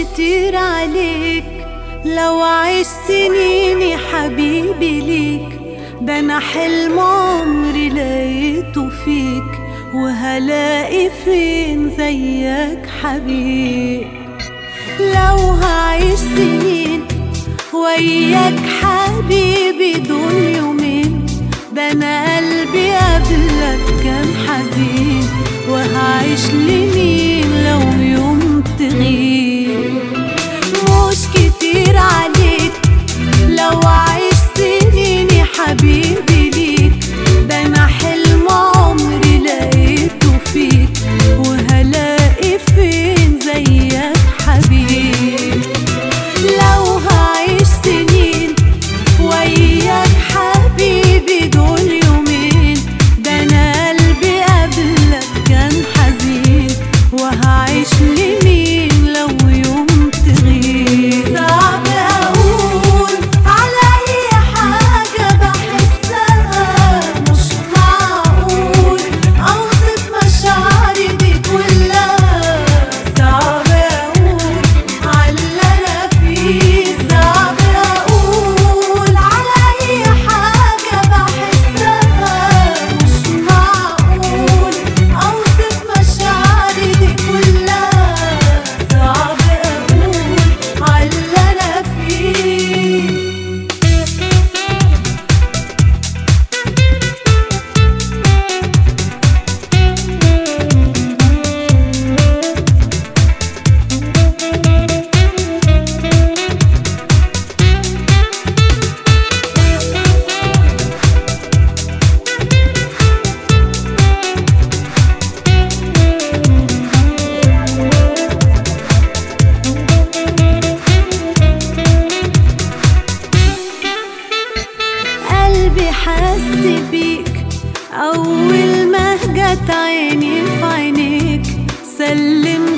كتير عليك. لو عشت سنيني حبيبي ليك ده أنا حلم عمري لقيته فيك. وهلاقي فين زيك حبيب؟ لو هعيش سنين وياك حبيبي دول يومين ده أنا قلبي قبلك كان حزين. وهعيش لمين نفسي بيك أول ما هجت عيني في عينيك. سلمت